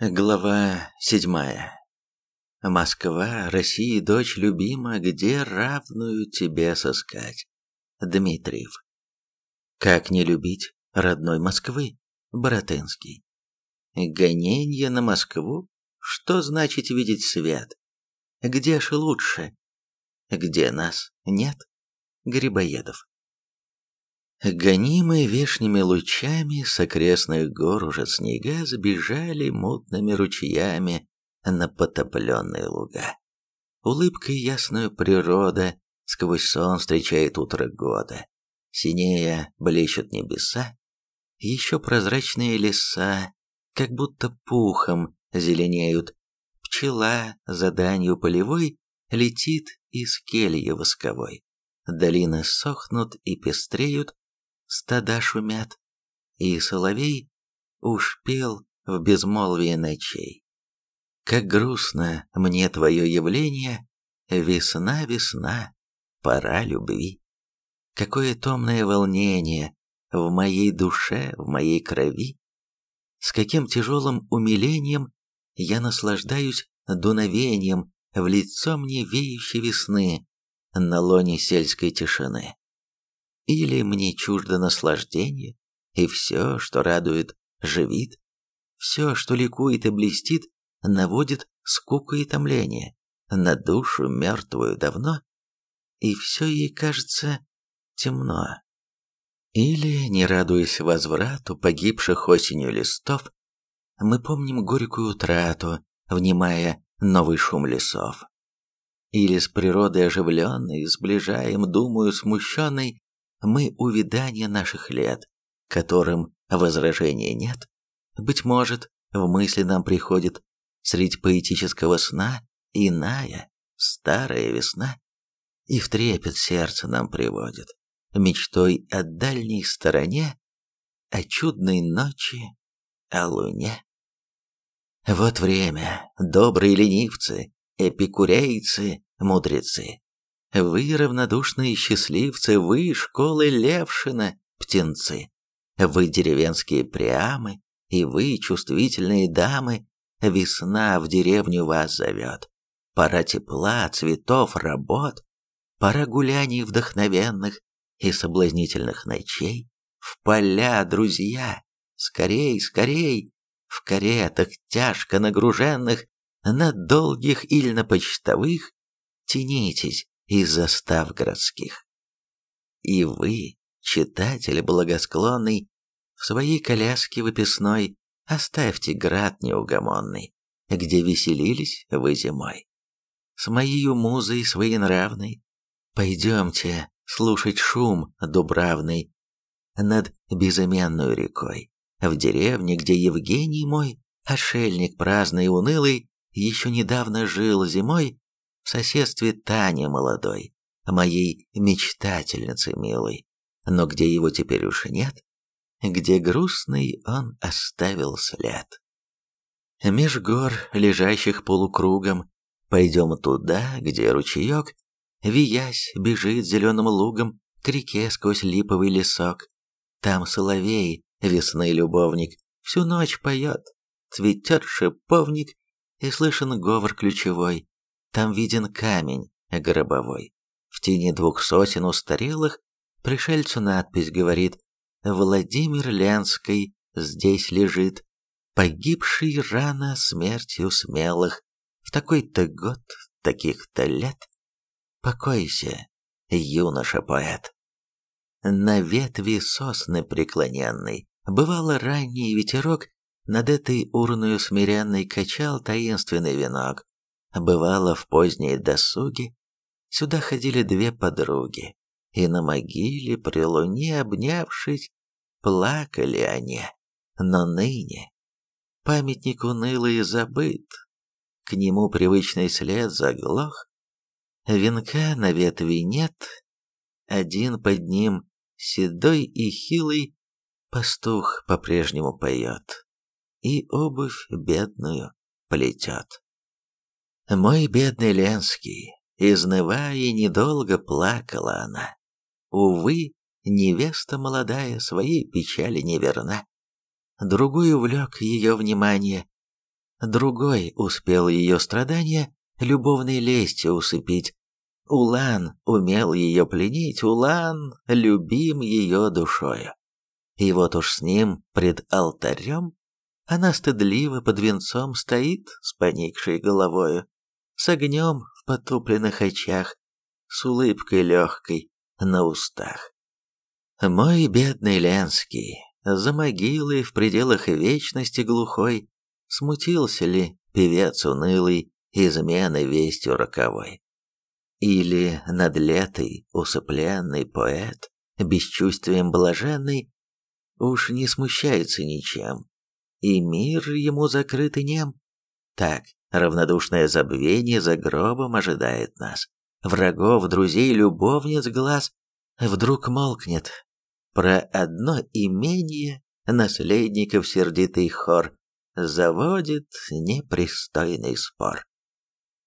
Глава седьмая. Москва, России, дочь любима, где равную тебе сыскать? Дмитриев. Как не любить родной Москвы? Боротынский. Гоненье на Москву? Что значит видеть свет? Где ж лучше? Где нас нет? Грибоедов. Гонимые вешними лучами с окрестных гор уже снега сбежали мутными ручьями на потопленные луга. Улыбкой ясную природа сквозь сон встречает утро года. Синея блещут небеса, еще прозрачные леса, как будто пухом зеленеют. Пчела за данью полевой летит из кельи восковой. Долины сохнут и пестреют, стада шумят, и соловей уж пел в безмолвии ночей. Как грустно мне твое явление, весна, весна, пора любви. Какое томное волнение в моей душе, в моей крови. С каким тяжелым умилением я наслаждаюсь дуновением в лицо мне веющей весны на лоне сельской тишины. Или мне чуждо наслаждение, и все, что радует, живит, все, что ликует и блестит, наводит скуку и томление на душу мертвую давно, и все ей кажется темно. Или, не радуясь возврату погибших осенью листов, мы помним горькую утрату, внимая новый шум лесов. Или с природой оживленной, сближаем, думаю, смущенной, мы увядание наших лет, которым возражения нет. Быть может, в мысли нам приходит средь поэтического сна иная, старая весна, и в трепет сердце нам приводит мечтой о дальней стороне, о чудной ночи, о луне. Вот время, добрые ленивцы, эпикурейцы, мудрецы, вы равнодушные счастливцы, вы школы Левшина, птенцы. Вы деревенские прямы, и вы чувствительные дамы. Весна в деревню вас зовет. Пора тепла, цветов, работ. Пора гуляний вдохновенных и соблазнительных ночей. В поля, друзья, скорей, скорей, в каретах тяжко нагруженных, на долгих или на почтовых, тянитесь, из застав городских. И вы, читатель благосклонный, в своей коляске выписной оставьте град неугомонный, где веселились вы зимой. С моей музой своенравной пойдемте слушать шум дубравный над безыменную рекой, в деревне, где Евгений мой, ошельник праздный и унылый, еще недавно жил зимой в соседстве Тани молодой, моей мечтательницы милой. Но где его теперь уж нет, где грустный он оставил след. Меж гор, лежащих полукругом, пойдем туда, где ручеек, виясь, бежит зеленым лугом к реке сквозь липовый лесок. Там соловей, весны любовник, всю ночь поет, цветет шиповник, и слышен говор ключевой. Там виден камень гробовой. В тени двух сотен устарелых пришельцу надпись говорит «Владимир Ленский здесь лежит, погибший рано смертью смелых, в такой-то год, таких-то лет. Покойся, юноша-поэт». На ветви сосны преклоненной бывало ранний ветерок над этой урною смиренной качал таинственный венок. Бывало, в поздней досуге сюда ходили две подруги, и на могиле при луне обнявшись, плакали они. Но ныне памятник унылый забыт, к нему привычный след заглох, венка на ветви нет, один под ним седой и хилый пастух по-прежнему поет и обувь бедную плетет. Мой бедный Ленский, изнывая, недолго плакала она. Увы, невеста молодая своей печали не верна. Другую влек ее внимание. Другой успел ее страдания любовной лестью усыпить. Улан умел ее пленить, Улан любим ее душою. И вот уж с ним пред алтарем она стыдливо под венцом стоит с поникшей головою, с огнем в потупленных очах, с улыбкой легкой на устах. Мой бедный Ленский, за могилой в пределах вечности глухой, смутился ли певец унылый измены вестью роковой? Или надлетый, усыпленный поэт, бесчувствием блаженный, уж не смущается ничем, и мир ему закрыт и нем? Так, равнодушное забвение за гробом ожидает нас. Врагов, друзей, любовниц глаз вдруг молкнет. Про одно имение наследников сердитый хор заводит непристойный спор.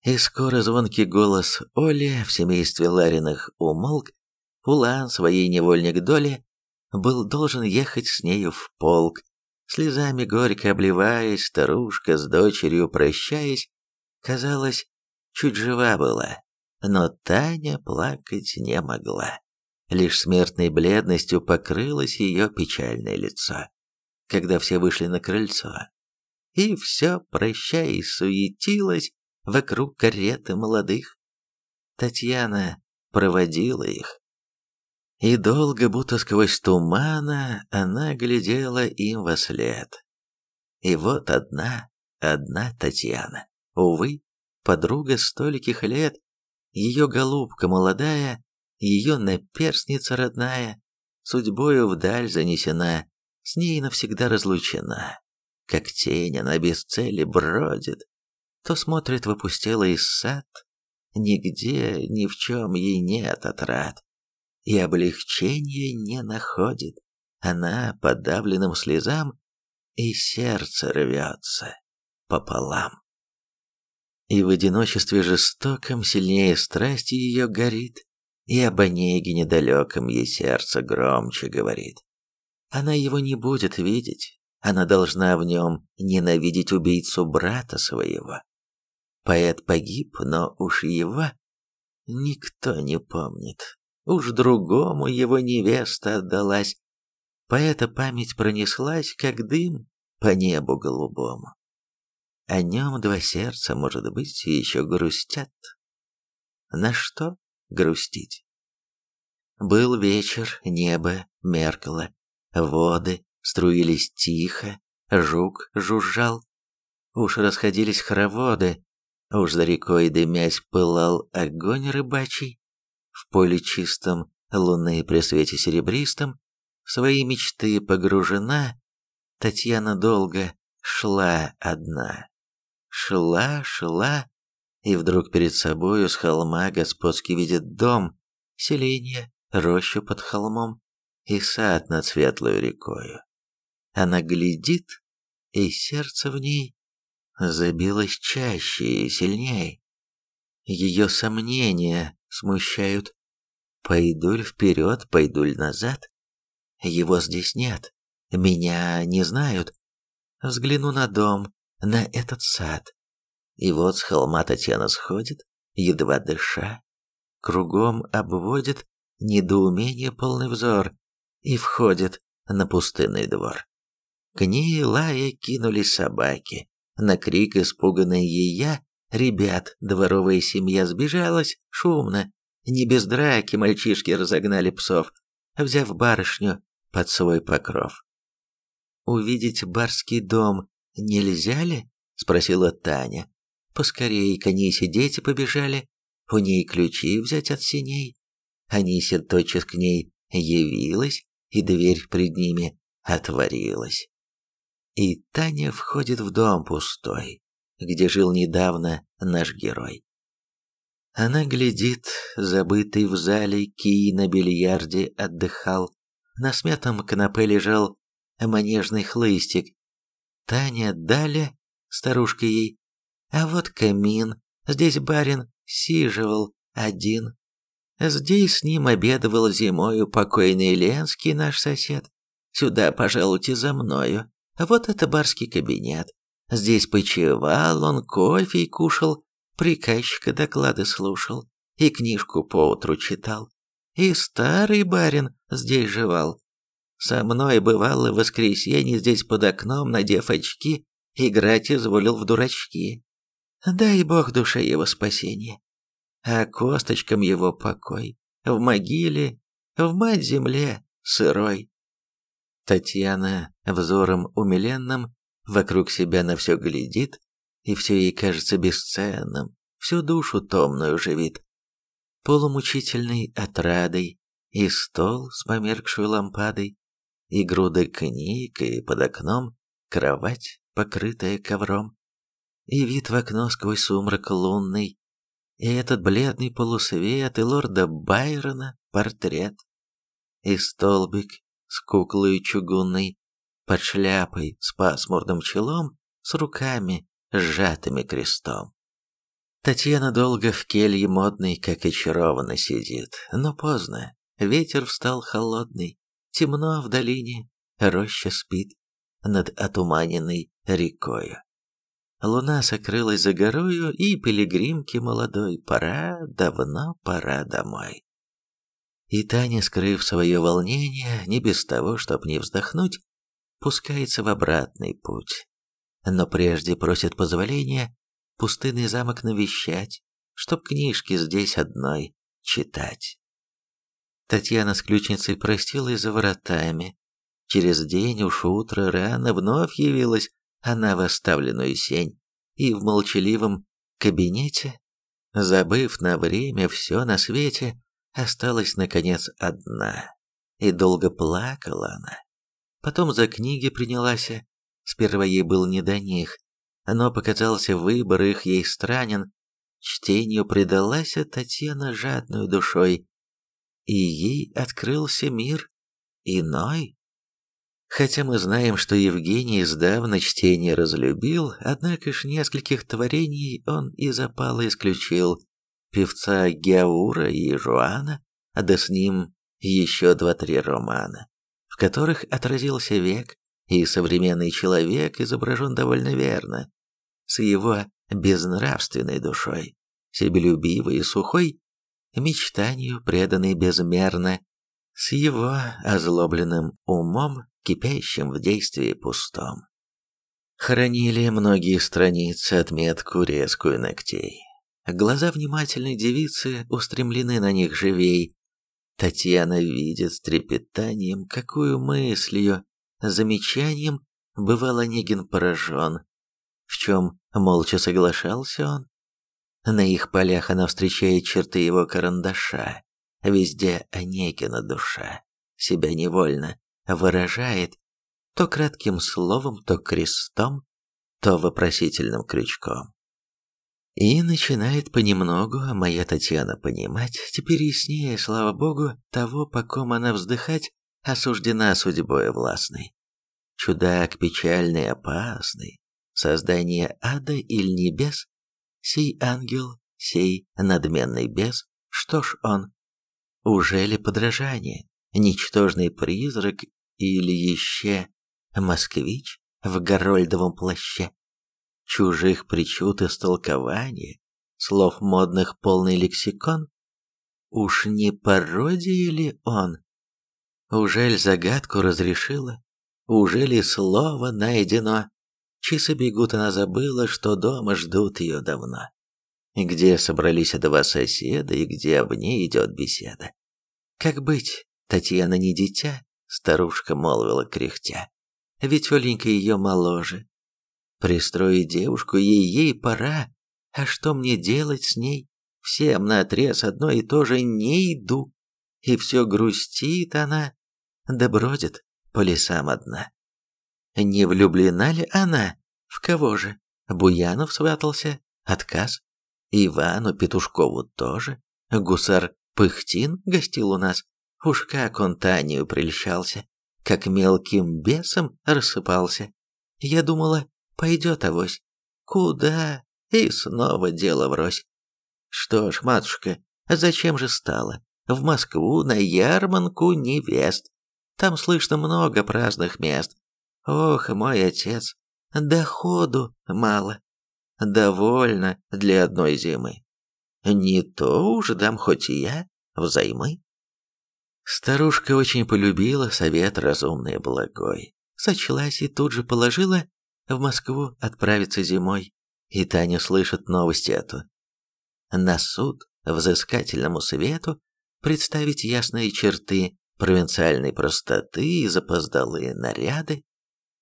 И скоро звонкий голос Оли в семействе Лариных умолк, Улан своей невольник доли был должен ехать с нею в полк, слезами горько обливаясь, старушка с дочерью прощаясь, казалось, чуть жива была, но Таня плакать не могла. Лишь смертной бледностью покрылось ее печальное лицо, когда все вышли на крыльцо. И все, прощаясь, суетилось, вокруг кареты молодых. Татьяна проводила их. И долго, будто сквозь тумана, она глядела им во след. И вот одна, одна Татьяна, увы, подруга стольких лет, ее голубка молодая, ее наперстница родная, судьбою вдаль занесена, с ней навсегда разлучена. Как тень она без цели бродит, то смотрит в опустелый сад, нигде, ни в чем ей нет отрад, и облегчения не находит. Она подавленным слезам, и сердце рвется пополам. И в одиночестве жестоком сильнее страсти ее горит, и об Онеге недалеком ей сердце громче говорит. Она его не будет видеть, она должна в нем ненавидеть убийцу брата своего. Поэт погиб, но уж его никто не помнит. Уж другому его невеста отдалась. Поэта память пронеслась, как дым по небу голубому. О нем два сердца, может быть, еще грустят. На что грустить? Был вечер, небо меркло, воды струились тихо, жук жужжал. Уж расходились хороводы, Уж за рекой дымясь пылал огонь рыбачий, в поле чистом луны при свете серебристом, в свои мечты погружена, Татьяна долго шла одна. Шла, шла, и вдруг перед собою с холма господский видит дом, селение, рощу под холмом и сад над светлой рекою. Она глядит, и сердце в ней забилась чаще и сильнее. Ее сомнения смущают. Пойду ли вперед, пойду ли назад? Его здесь нет, меня не знают. Взгляну на дом, на этот сад. И вот с холма Татьяна сходит, едва дыша, кругом обводит недоумение полный взор и входит на пустынный двор. К ней лая кинулись собаки, на крик испуганной ея, ребят, дворовая семья сбежалась шумно. Не без драки мальчишки разогнали псов, взяв барышню под свой покров. «Увидеть барский дом нельзя ли?» — спросила Таня. Поскорее к Анисе дети побежали, у ней ключи взять от синей. Анися тотчас к ней явилась, и дверь пред ними отворилась. И Таня входит в дом пустой, где жил недавно наш герой. Она глядит, забытый в зале кий на бильярде отдыхал, на смятом канапе лежал манежный хлыстик. Таня Даля, старушка ей, а вот камин, здесь барин сиживал один. Здесь с ним обедывал зимою покойный Ленский наш сосед. Сюда, пожалуйте, за мною. Вот это барский кабинет. Здесь почевал он, кофе кушал, приказчика доклады слушал и книжку поутру читал. И старый барин здесь жевал. Со мной бывало в воскресенье здесь под окном, надев очки, играть изволил в дурачки. Дай бог душе его спасение, а косточкам его покой. В могиле, в мать земле сырой. Татьяна взором умиленным вокруг себя на все глядит, и все ей кажется бесценным, всю душу томную живит. Полумучительной отрадой и стол с померкшей лампадой, и груда книг, и под окном кровать, покрытая ковром, и вид в окно сквозь сумрак лунный, и этот бледный полусвет, и лорда Байрона портрет, и столбик с куклой чугунной, под шляпой с пасмурным челом, с руками, сжатыми крестом. Татьяна долго в келье модной, как очарованно сидит, но поздно, ветер встал холодный, темно в долине, роща спит над отуманенной рекою. Луна сокрылась за горою, и пилигримке молодой пора, давно пора домой. И Таня, скрыв свое волнение, не без того, чтоб не вздохнуть, пускается в обратный путь. Но прежде просит позволения пустынный замок навещать, чтоб книжки здесь одной читать. Татьяна с ключницей простилась за воротами. Через день уж утро рано вновь явилась она в оставленную сень, и в молчаливом кабинете, забыв на время все на свете, осталась, наконец, одна. И долго плакала она. Потом за книги принялась. Сперва ей был не до них, но показался выбор их ей странен. Чтению предалась Татьяна жадную душой, и ей открылся мир иной. Хотя мы знаем, что Евгений издавна чтение разлюбил, однако ж нескольких творений он из опала исключил, певца Геаура и Жуана, да с ним еще два-три романа, которых отразился век, и современный человек изображен довольно верно, с его безнравственной душой, себелюбивой и сухой, мечтанию преданной безмерно, с его озлобленным умом, кипящим в действии пустом. Хранили многие страницы отметку резкую ногтей, Глаза внимательной девицы устремлены на них живей. Татьяна видит с трепетанием, какую мыслью, замечанием бывал Онегин поражен. В чем молча соглашался он. На их полях она встречает черты его карандаша. Везде Онегина душа. Себя невольно выражает то кратким словом, то крестом, то вопросительным крючком. И начинает понемногу моя Татьяна понимать, теперь яснее, слава богу, того, по ком она вздыхать, осуждена судьбой властной. Чудак печальный, опасный, создание ада или небес, сей ангел, сей надменный бес, что ж он? Уже ли подражание, ничтожный призрак или еще москвич в горольдовом плаще? Чужих причуд и истолкования, слов модных полный лексикон? Уж не пародия ли он? Ужель загадку разрешила? Ужели слово найдено? Часы бегут, она забыла, что дома ждут ее давно. Где собрались два соседа и где об ней идет беседа? Как быть, Татьяна не дитя, старушка молвила кряхтя. Ведь Оленька ее моложе, Пристроить девушку ей-ей пора, а что мне делать с ней? Всем наотрез одно и то же не иду. И все грустит она, да бродит по лесам одна. Не влюблена ли она? В кого же? Буянов сватался? Отказ. Ивану Петушкову тоже. Гусар Пыхтин гостил у нас. Уж как он Танию прельщался, как мелким бесом рассыпался. Я думала, Пойдет авось. Куда? И снова дело врозь. Что ж, матушка, зачем же стало? В Москву на ярманку невест. Там слышно много праздных мест. Ох, мой отец, доходу мало. Довольно для одной зимы. Не то уж дам хоть и я взаймы. Старушка очень полюбила совет разумный и благой. Сочлась и тут же положила в Москву отправиться зимой. И Таня слышит новости эту. На суд взыскательному свету представить ясные черты провинциальной простоты и запоздалые наряды,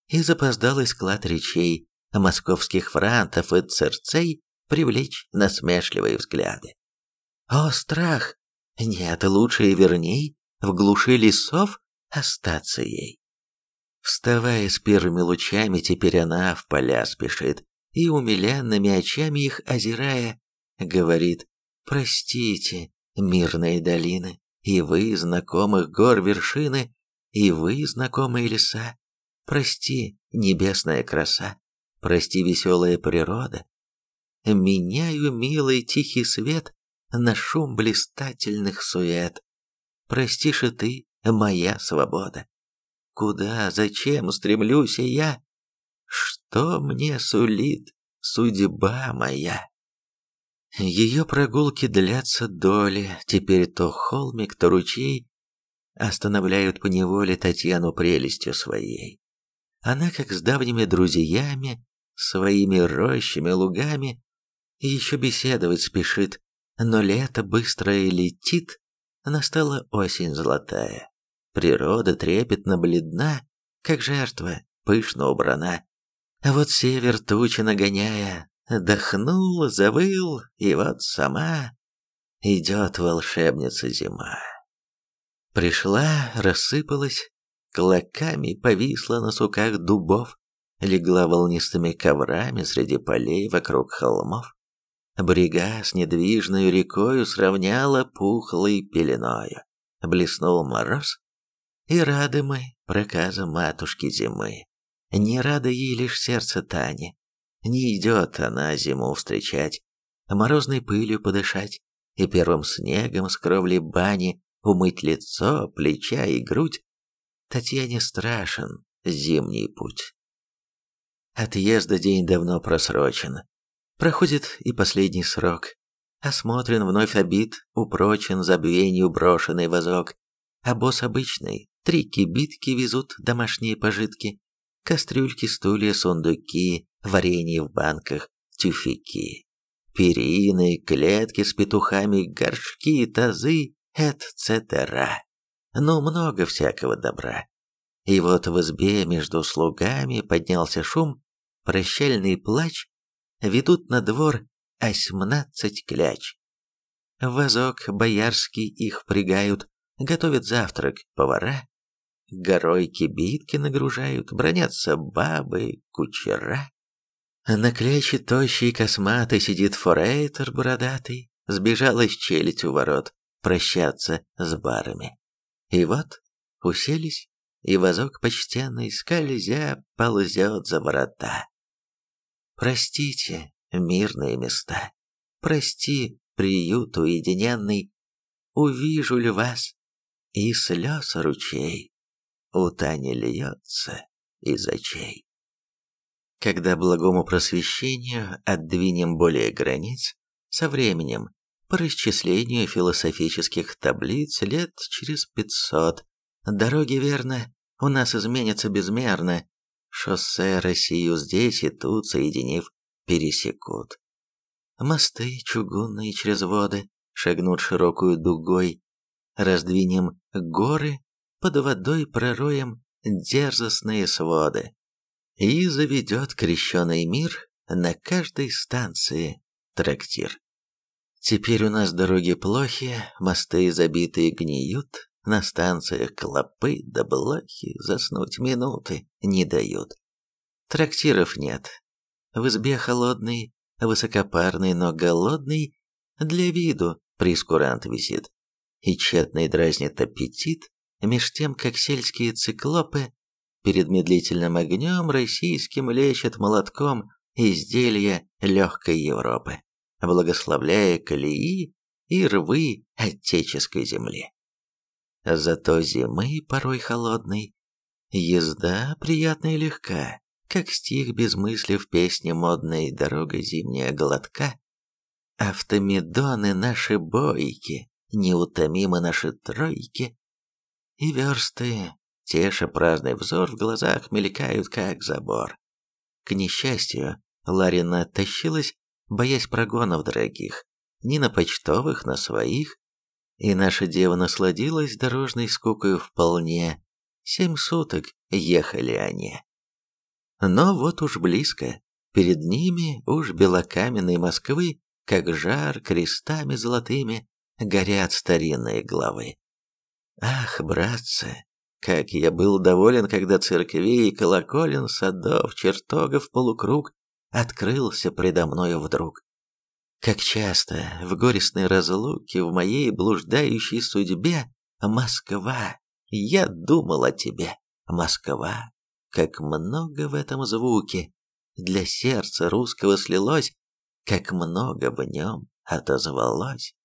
и запоздалый склад речей московских франтов и церцей привлечь насмешливые взгляды. О, страх! Нет, лучше и верней в глуши лесов остаться ей. Вставая с первыми лучами, теперь она в поля спешит, и умиленными очами их озирая, говорит «Простите, мирные долины, и вы, знакомых гор вершины, и вы, знакомые леса. Прости, небесная краса, прости, веселая природа. Меняю милый тихий свет на шум блистательных сует. Простишь и ты, моя свобода. Куда, зачем стремлюсь я? Что мне сулит судьба моя? Ее прогулки длятся доли, теперь то холмик, то ручей останавливают поневоле Татьяну прелестью своей. Она, как с давними друзьями, своими рощами, лугами, еще беседовать спешит, но лето быстрое летит, настала осень золотая. Природа трепетно бледна, как жертва, пышно убрана. А вот север тучи нагоняя, Дохнул, завыл, и вот сама идет волшебница зима. Пришла, рассыпалась, клоками повисла на суках дубов, легла волнистыми коврами среди полей вокруг холмов. Брега с недвижной рекою сравняла пухлой пеленою. Блеснул мороз, и рады мы проказам матушки зимы. Не рада ей лишь сердце Тани, не идет она зиму встречать, морозной пылью подышать и первым снегом с кровли бани умыть лицо, плеча и грудь. Татьяне страшен зимний путь. Отъезда день давно просрочен. Проходит и последний срок. Осмотрен, вновь обид, упрочен забвенью брошенный вазок. А босс обычный, три кибитки везут домашние пожитки, кастрюльки, стулья, сундуки, варенье в банках, тюфяки, перины, клетки с петухами, горшки, тазы, etc. Ну, много всякого добра. И вот в избе между слугами поднялся шум, прощальный плач, ведут на двор осьмнадцать кляч. В вазок боярский их впрягают, готовят завтрак повара, горой кибитки нагружают, бронятся бабы, кучера. На кляче тощий косматый сидит форейтер бородатый, сбежал из челядь у ворот прощаться с барами. И вот уселись, и вазок почтенный, скользя, ползет за ворота. Простите, мирные места, прости, приют уединенный, увижу ли вас, и слез ручей у Тани льется из очей. Когда благому просвещению отдвинем более границ, со временем, по расчислению философических таблиц лет через пятьсот, дороги, верно, у нас изменятся безмерно, шоссе Россию здесь и тут, соединив, пересекут. Мосты чугунные через воды шагнут широкую дугой, раздвинем горы, под водой пророем дерзостные своды и заведет крещеный мир на каждой станции трактир. Теперь у нас дороги плохи, мосты забитые гниют, на станциях клопы да блохи заснуть минуты не дают. Трактиров нет. В избе холодный, высокопарный, но голодный, для виду прискурант висит. И тщетный дразнит аппетит, меж тем, как сельские циклопы перед медлительным огнем российским лечат молотком изделия легкой Европы, благословляя колеи и рвы отеческой земли. Зато зимы порой холодной, езда приятная и легка, как стих без мысли в песне модной «Дорога зимняя глотка». Автомедоны наши бойки, неутомимы наши тройки, и версты, теша праздный взор, в глазах мелькают, как забор. К несчастью, Ларина тащилась, боясь прогонов дорогих, ни на почтовых, на своих, и наша дева насладилась дорожной скукою вполне. Семь суток ехали они. Но вот уж близко, перед ними уж белокаменной Москвы, как жар крестами золотыми, горят старинные главы. Ах, братцы, как я был доволен, когда церквей, колоколен, садов, чертогов полукруг открылся предо мною вдруг. Как часто в горестной разлуке в моей блуждающей судьбе Москва, я думал о тебе, Москва, как много в этом звуке для сердца русского слилось, как много в нем отозвалось.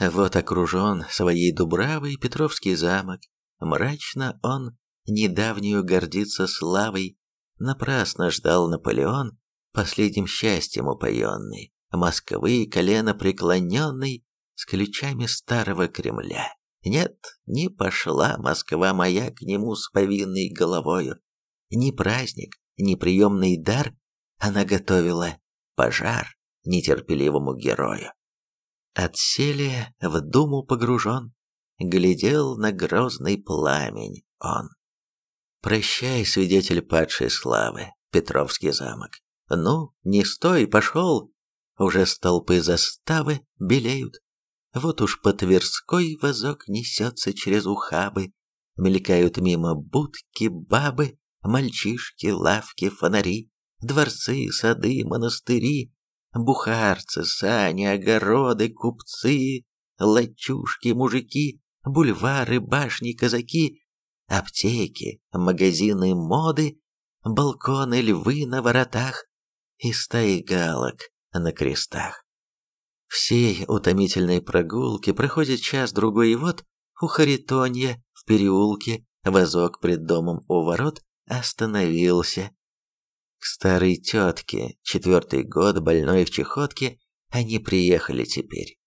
Вот окружен своей дубравой Петровский замок, мрачно он недавнюю гордится славой, напрасно ждал Наполеон, последним счастьем упоенный, Москвы колено преклоненный, с ключами старого Кремля. Нет, не пошла Москва моя к нему с повинной головою. Ни праздник, ни приемный дар она готовила пожар нетерпеливому герою. Отсели в думу погружен, глядел на грозный пламень он. Прощай, свидетель падшей славы, Петровский замок. Ну, не стой, пошел. Уже столпы заставы белеют, вот уж по Тверской вазок несется через ухабы, мелькают мимо будки бабы, мальчишки, лавки, фонари, дворцы, сады, монастыри, бухарцы, сани, огороды, купцы, лачушки, мужики, бульвары, башни, казаки, аптеки, магазины моды, балконы, львы на воротах и стаи галок на крестах. Всей утомительной прогулки проходит час-другой, и вот у Харитонья в переулке вазок пред домом у ворот остановился. К старой тетке, четвертый год, больной в чехотке, они приехали теперь.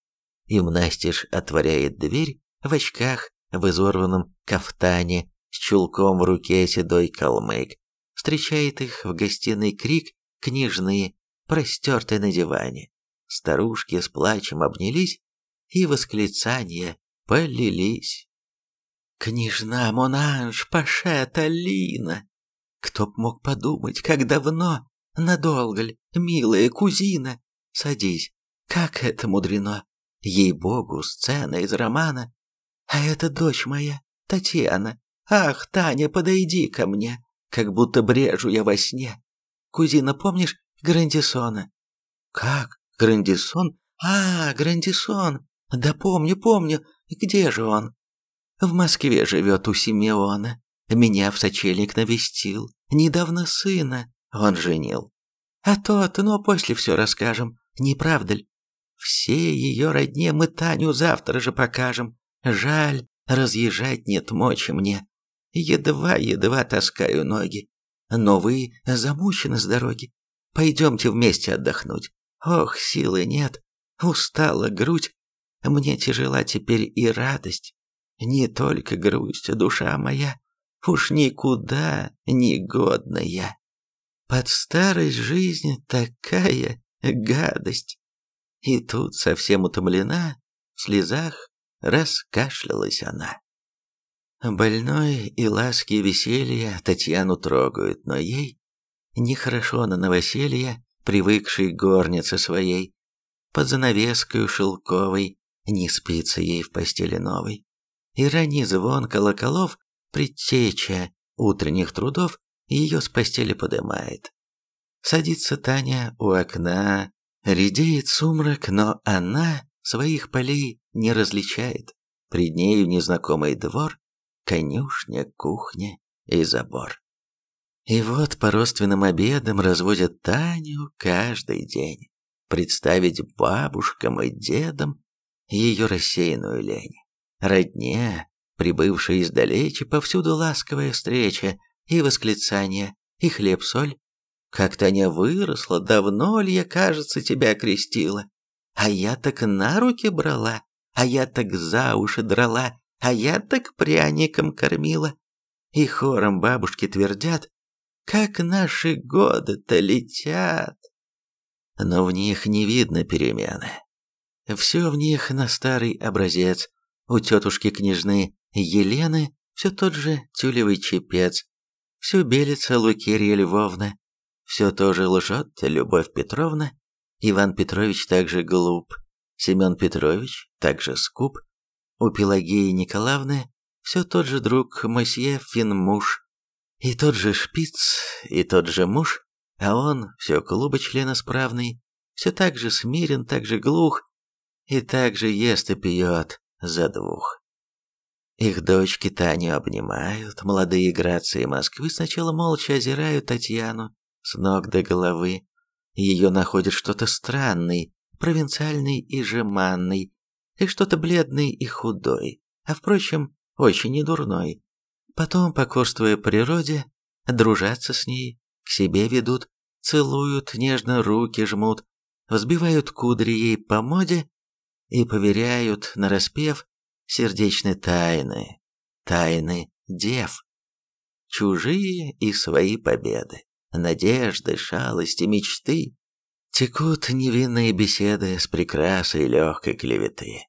Им Настеж отворяет дверь в очках, в изорванном кафтане, с чулком в руке седой калмык. Встречает их в гостиной крик книжные, простертые на диване. Старушки с плачем обнялись, и восклицания полились. «Княжна Монанж, Пашета, Лина! Кто б мог подумать, как давно, надолго ль, милая кузина? Садись, как это мудрено! Ей-богу, сцена из романа! А это дочь моя, Татьяна! Ах, Таня, подойди ко мне, как будто брежу я во сне! Кузина, помнишь Грандисона? Как? Грандисон? А, Грандисон! Да помню, помню. Где же он? В Москве живет у Симеона. Меня в сочельник навестил. Недавно сына он женил. А тот, но после все расскажем. Не правда ли? Все ее родне мы Таню завтра же покажем. Жаль, разъезжать нет мочи мне. Едва-едва таскаю ноги. Но вы замучены с дороги. Пойдемте вместе отдохнуть. Ох, силы нет, устала грудь, мне тяжела теперь и радость. Не только грусть, душа моя, уж никуда не годная. Под старость жизнь такая гадость. И тут совсем утомлена, в слезах раскашлялась она. Больной и ласки и веселье Татьяну трогают, но ей нехорошо на новоселье привыкшей горнице своей, под занавеской шелковой, не спится ей в постели новой. И ранний звон колоколов, предтеча утренних трудов, ее с постели подымает. Садится Таня у окна, редеет сумрак, но она своих полей не различает. Пред нею незнакомый двор, конюшня, кухня и забор. И вот по родственным обедам разводят Таню каждый день. Представить бабушкам и дедам ее рассеянную лень. Родне, прибывшей издалече, повсюду ласковая встреча и восклицание и хлеб-соль. Как Таня выросла, давно ли я, кажется, тебя крестила? А я так на руки брала, а я так за уши драла, а я так пряником кормила. И хором бабушки твердят, как наши годы-то летят. Но в них не видно перемены. Все в них на старый образец. У тетушки княжны Елены все тот же тюлевый чепец. Все белится Лукерья Львовна. Все тоже лжет Любовь Петровна. Иван Петрович также глуп. Семен Петрович также скуп. У Пелагеи Николаевны все тот же друг Мосье Финмуш. И тот же шпиц, и тот же муж, а он все клуба членосправный, все так же смирен, так же глух, и так же ест и пьет за двух. Их дочки Таню обнимают, молодые грации Москвы сначала молча озирают Татьяну с ног до головы. Ее находят что-то странный, провинциальный и жеманный, и что-то бледный и худой, а впрочем, очень недурной. Потом, покорствуя природе, дружатся с ней, к себе ведут, целуют, нежно руки жмут, взбивают кудри ей по моде и поверяют, нараспев, сердечные тайны, тайны дев. Чужие и свои победы, надежды, шалости, мечты. Текут невинные беседы с прекрасой легкой клеветы.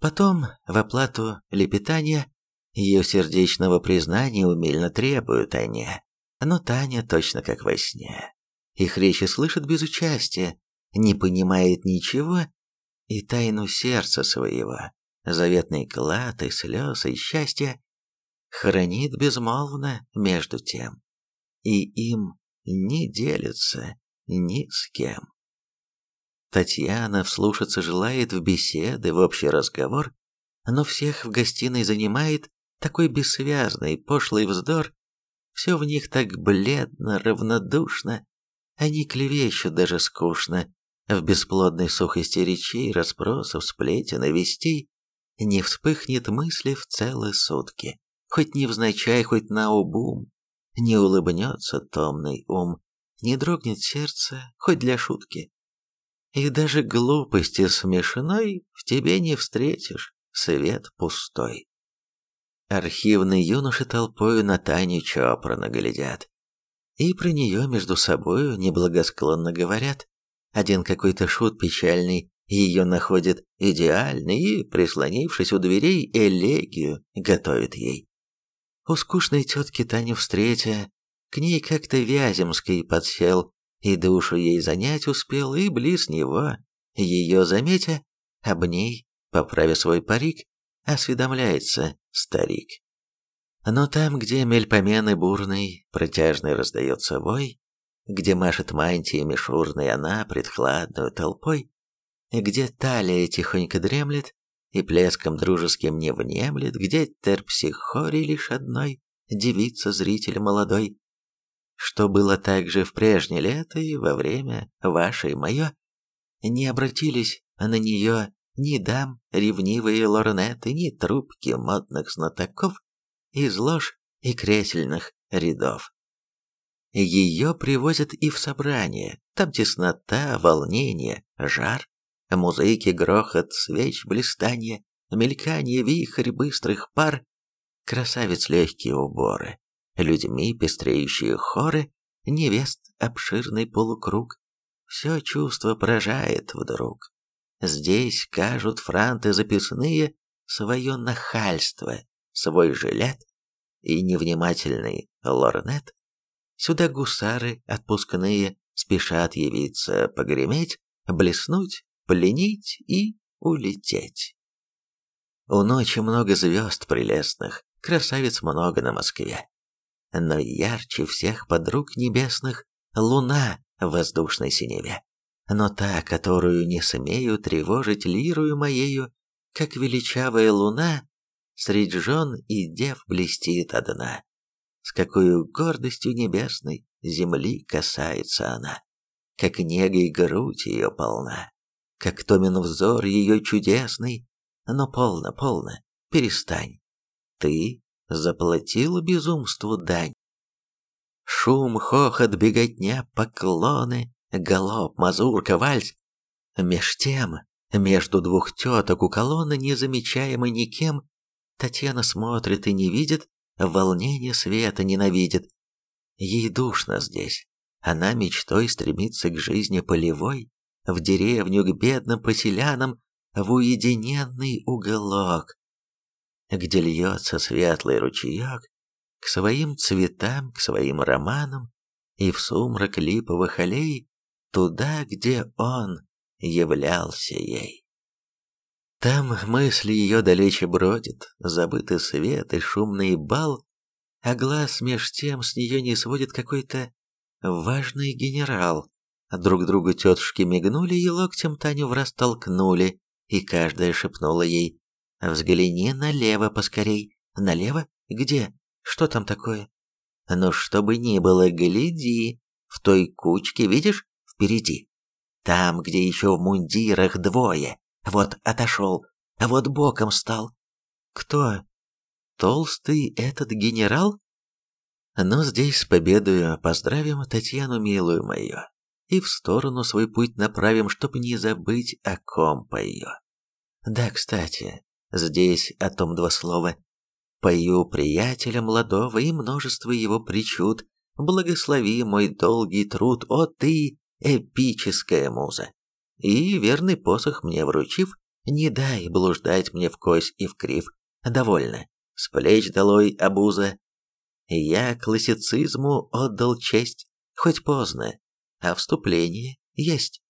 Потом, в оплату лепетания, ее сердечного признания умельно требуют они. Но Таня точно как во сне. Их речи слышит без участия, не понимает ничего и тайну сердца своего, заветный клад и слез и счастья, хранит безмолвно между тем, и им не делится ни с кем. Татьяна вслушаться желает в беседы, в общий разговор, но всех в гостиной занимает такой бессвязный, пошлый вздор, все в них так бледно, равнодушно, они клевещут даже скучно, в бесплодной сухости речей, расспросов, сплетен и вестей не вспыхнет мысли в целые сутки, хоть невзначай, хоть на обум, не улыбнется томный ум, не дрогнет сердце, хоть для шутки. И даже глупости смешной в тебе не встретишь, свет пустой. Архивные юноши толпою на Таню чопорно глядят. И про нее между собою неблагосклонно говорят. Один какой-то шут печальный ее находит идеальной и, прислонившись у дверей, элегию готовит ей. У скучной тетки Таню встретя, к ней как-то Вяземский подсел, и душу ей занять успел, и близ него, ее заметя, об ней, поправя свой парик, осведомляется старик. Но там, где мельпомены бурный, протяжный раздается вой, где машет мантией мишурной она пред хладную толпой, где талия тихонько дремлет и плеском дружеским не внемлет, где терпсихори лишь одной, девица зритель молодой, что было также в прежнее лето и во время вашей мое, не обратились на нее ни дам ревнивые лорнеты, ни трубки модных знатоков из лож и кресельных рядов. Ее привозят и в собрание, там теснота, волнение, жар, музыки, грохот, свеч, блистанье, мелькание, вихрь быстрых пар, красавец легкие уборы, людьми пестреющие хоры, невест обширный полукруг. Все чувство поражает вдруг. Здесь кажут франты записные свое нахальство, свой жилет и невнимательный лорнет. Сюда гусары отпускные спешат явиться, погреметь, блеснуть, пленить и улететь. У ночи много звезд прелестных, красавиц много на Москве. Но ярче всех подруг небесных луна в воздушной синеве но та, которую не смею тревожить лирую моею, как величавая луна, средь жен и дев блестит одна. С какой гордостью небесной земли касается она, как негой грудь ее полна, как томен взор ее чудесный, но полно, полно, перестань. Ты заплатил безумству дань. Шум, хохот, беготня, поклоны, галоп, мазурка, вальс. Меж тем, между двух теток у колонны, незамечаемой никем, Татьяна смотрит и не видит, волнение света ненавидит. Ей душно здесь. Она мечтой стремится к жизни полевой, в деревню к бедным поселянам, в уединенный уголок, где льется светлый ручеек, к своим цветам, к своим романам, и в сумрак липовых аллей, туда, где он являлся ей. Там мысли ее далече бродит, забытый свет и шумный бал, а глаз меж тем с нее не сводит какой-то важный генерал. Друг другу тетушки мигнули и локтем Таню враз толкнули, и каждая шепнула ей «Взгляни налево поскорей». «Налево? Где? Что там такое?» «Ну, что бы ни было, гляди. В той кучке, видишь, впереди. Там, где еще в мундирах двое. Вот отошел, а вот боком стал. Кто? Толстый этот генерал? Ну, здесь с победою поздравим Татьяну милую мою и в сторону свой путь направим, чтоб не забыть, о ком пою. Да, кстати, здесь о том два слова. Пою приятеля молодого и множество его причуд. Благослови мой долгий труд, о ты, эпическая муза. И верный посох мне вручив, не дай блуждать мне в кость и в крив. Довольно, с плеч долой обуза. Я классицизму отдал честь, хоть поздно, а вступление есть.